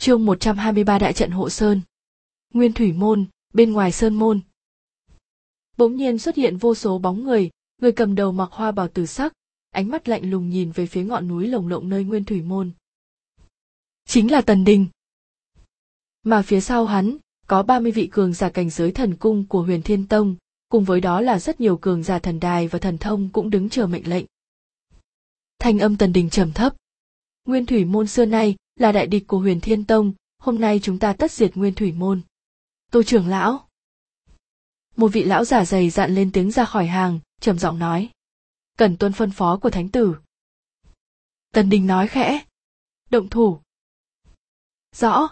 Chương 123 Đại trận hộ sơn. Nguyên thủy môn, bên ngoài sơn môn. Bỗng nhiên xuất hiện vô số bóng người, người cầm đầu mặc hoa bào tử sắc, ánh mắt lạnh lùng nhìn về phía ngọn núi lồng lộng nơi Nguyên thủy môn. Chính là Tần Đình. Mà phía sau hắn, có 30 vị cường giả cảnh giới thần cung của Huyền Thiên Tông, cùng với đó là rất nhiều cường giả thần đài và thần thông cũng đứng chờ mệnh lệnh. Thanh âm Tần Đình trầm thấp. Nguyên thủy môn xưa nay là đại địch của huyền thiên tông, hôm nay chúng ta tất diệt nguyên thủy môn. Tô trưởng lão. Một vị lão giả dày dặn lên tiếng ra khỏi hàng, trầm giọng nói. Cần tuân phân phó của thánh tử. Tần đình nói khẽ. Động thủ. Rõ.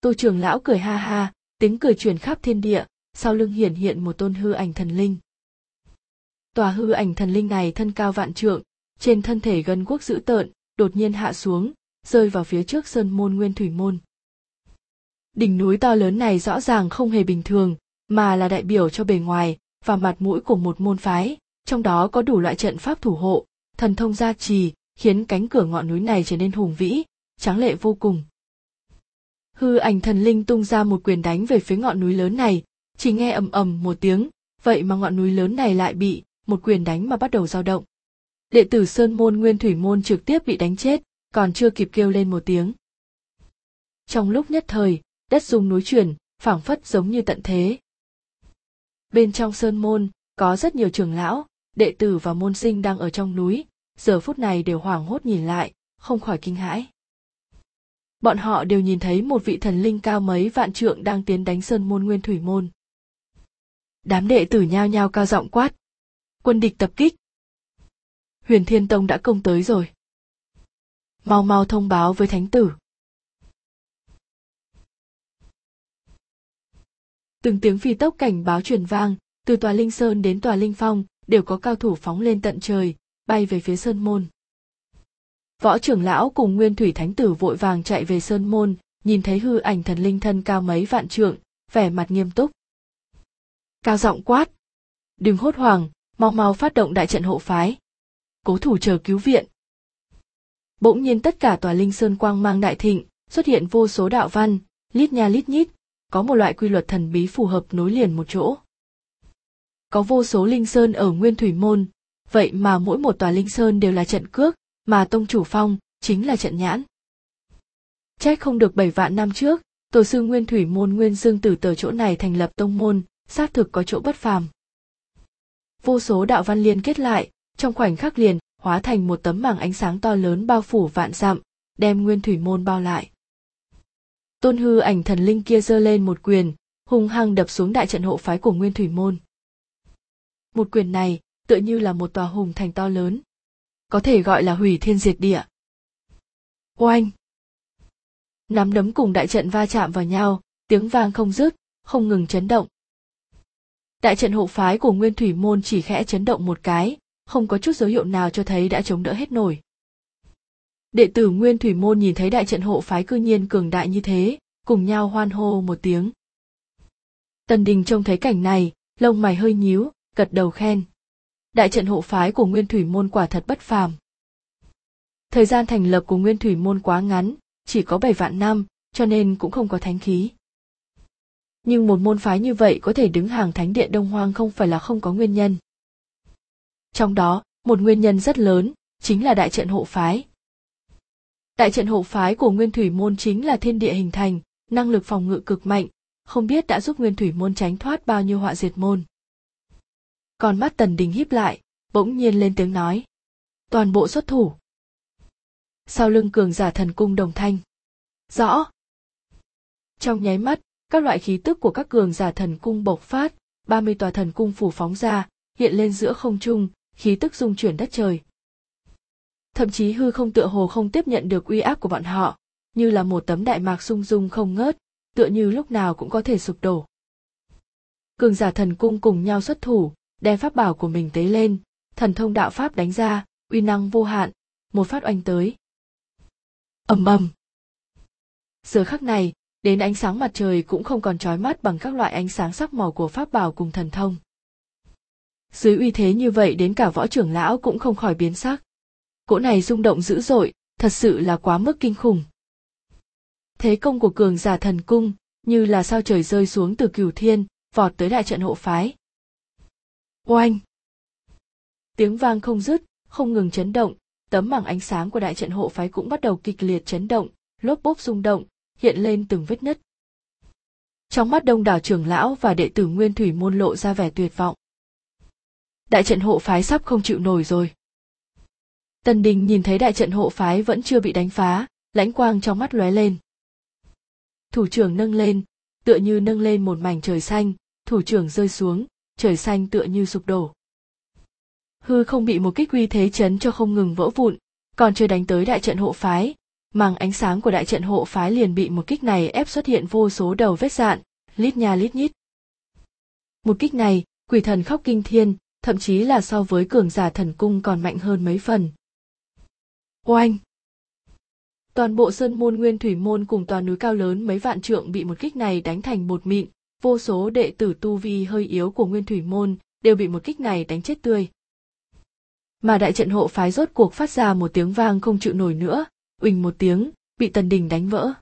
Tô trưởng lão cười ha ha, tiếng cười truyền khắp thiên địa, sau lưng hiển hiện một tôn hư ảnh thần linh. Tòa hư ảnh thần linh này thân cao vạn trượng, trên thân thể gân quốc dữ tợn, đột nhiên hạ xuống rơi vào phía trước sơn môn nguyên thủy môn. Đỉnh núi to lớn này rõ ràng không hề bình thường, mà là đại biểu cho bề ngoài và mặt mũi của một môn phái, trong đó có đủ loại trận pháp thủ hộ, thần thông gia trì, khiến cánh cửa ngọn núi này trở nên hùng vĩ, tráng lệ vô cùng. Hư ảnh thần linh tung ra một quyền đánh về phía ngọn núi lớn này, chỉ nghe ầm ầm một tiếng, vậy mà ngọn núi lớn này lại bị một quyền đánh mà bắt đầu dao động. Đệ tử sơn môn nguyên thủy môn trực tiếp bị đánh chết còn chưa kịp kêu lên một tiếng. Trong lúc nhất thời, đất rung núi chuyển, phảng phất giống như tận thế. Bên trong sơn môn, có rất nhiều trưởng lão, đệ tử và môn sinh đang ở trong núi. Giờ phút này đều hoảng hốt nhìn lại, không khỏi kinh hãi. Bọn họ đều nhìn thấy một vị thần linh cao mấy vạn trượng đang tiến đánh sơn môn nguyên thủy môn. Đám đệ tử nhao nhao cao giọng quát. Quân địch tập kích. Huyền thiên tông đã công tới rồi mau mau thông báo với thánh tử. Từng tiếng phi tốc cảnh báo truyền vang, từ tòa linh sơn đến tòa linh phong, đều có cao thủ phóng lên tận trời, bay về phía sơn môn. Võ trưởng lão cùng nguyên thủy thánh tử vội vàng chạy về sơn môn, nhìn thấy hư ảnh thần linh thân cao mấy vạn trượng, vẻ mặt nghiêm túc. Cao giọng quát, đừng hốt hoảng, mau mau phát động đại trận hộ phái. Cố thủ chờ cứu viện bỗng nhiên tất cả tòa linh sơn quang mang đại thịnh xuất hiện vô số đạo văn, lít nha lít nhít, có một loại quy luật thần bí phù hợp nối liền một chỗ. Có vô số linh sơn ở nguyên thủy môn, vậy mà mỗi một tòa linh sơn đều là trận cước, mà tông chủ phong chính là trận nhãn. Trách không được bảy vạn năm trước, tổ sư nguyên thủy môn nguyên dương tử từ chỗ này thành lập tông môn, xác thực có chỗ bất phàm. Vô số đạo văn liên kết lại, trong khoảnh khắc liền hóa thành một tấm màng ánh sáng to lớn bao phủ vạn dặm, đem nguyên thủy môn bao lại. Tôn hư ảnh thần linh kia giơ lên một quyền, hung hăng đập xuống đại trận hộ phái của nguyên thủy môn. Một quyền này tựa như là một tòa hùng thành to lớn, có thể gọi là hủy thiên diệt địa. Oanh! Nắm đấm cùng đại trận va chạm vào nhau, tiếng vang không dứt, không ngừng chấn động. Đại trận hộ phái của nguyên thủy môn chỉ khẽ chấn động một cái không có chút dấu hiệu nào cho thấy đã chống đỡ hết nổi. Đệ tử Nguyên Thủy Môn nhìn thấy đại trận hộ phái cư nhiên cường đại như thế, cùng nhau hoan hô một tiếng. Tần Đình trông thấy cảnh này, lông mày hơi nhíu, gật đầu khen. Đại trận hộ phái của Nguyên Thủy Môn quả thật bất phàm. Thời gian thành lập của Nguyên Thủy Môn quá ngắn, chỉ có 7 vạn năm, cho nên cũng không có thánh khí. Nhưng một môn phái như vậy có thể đứng hàng thánh điện Đông Hoang không phải là không có nguyên nhân. Trong đó, một nguyên nhân rất lớn, chính là đại trận hộ phái. Đại trận hộ phái của Nguyên Thủy Môn chính là thiên địa hình thành, năng lực phòng ngự cực mạnh, không biết đã giúp Nguyên Thủy Môn tránh thoát bao nhiêu họa diệt môn. Còn mắt Tần Đình híp lại, bỗng nhiên lên tiếng nói. Toàn bộ xuất thủ. Sau lưng cường giả thần cung đồng thanh. Rõ. Trong nháy mắt, các loại khí tức của các cường giả thần cung bộc phát, 30 tòa thần cung phủ phóng ra, hiện lên giữa không trung, khí tức dung chuyển đất trời. Thậm chí hư không tựa hồ không tiếp nhận được uy áp của bọn họ, như là một tấm đại mạc sung dung không ngớt, tựa như lúc nào cũng có thể sụp đổ. Cường giả thần cung cùng nhau xuất thủ, đem pháp bảo của mình tế lên, thần thông đạo pháp đánh ra, uy năng vô hạn, một phát oanh tới. Ầm ầm. Giờ khắc này, đến ánh sáng mặt trời cũng không còn trói mắt bằng các loại ánh sáng sắc màu của pháp bảo cùng thần thông dưới uy thế như vậy đến cả võ trưởng lão cũng không khỏi biến sắc. Cỗ này rung động dữ dội, thật sự là quá mức kinh khủng. Thế công của cường giả thần cung, như là sao trời rơi xuống từ cửu thiên, vọt tới đại trận hộ phái. Oanh! Tiếng vang không dứt, không ngừng chấn động, tấm mảng ánh sáng của đại trận hộ phái cũng bắt đầu kịch liệt chấn động, lốp bốp rung động, hiện lên từng vết nứt. Trong mắt đông đảo trưởng lão và đệ tử nguyên thủy môn lộ ra vẻ tuyệt vọng đại trận hộ phái sắp không chịu nổi rồi. Tần đình nhìn thấy đại trận hộ phái vẫn chưa bị đánh phá, lãnh quang trong mắt lóe lên. Thủ trưởng nâng lên, tựa như nâng lên một mảnh trời xanh, thủ trưởng rơi xuống, trời xanh tựa như sụp đổ. Hư không bị một kích uy thế chấn cho không ngừng vỡ vụn, còn chưa đánh tới đại trận hộ phái, màng ánh sáng của đại trận hộ phái liền bị một kích này ép xuất hiện vô số đầu vết dạn, lít nha lít nhít. Một kích này, quỷ thần khóc kinh thiên thậm chí là so với cường giả thần cung còn mạnh hơn mấy phần. Oanh! Toàn bộ sơn môn nguyên thủy môn cùng toàn núi cao lớn mấy vạn trượng bị một kích này đánh thành bột mịn. Vô số đệ tử tu vi hơi yếu của nguyên thủy môn đều bị một kích này đánh chết tươi. Mà đại trận hộ phái rốt cuộc phát ra một tiếng vang không chịu nổi nữa. Uỳnh một tiếng, bị tần đình đánh vỡ.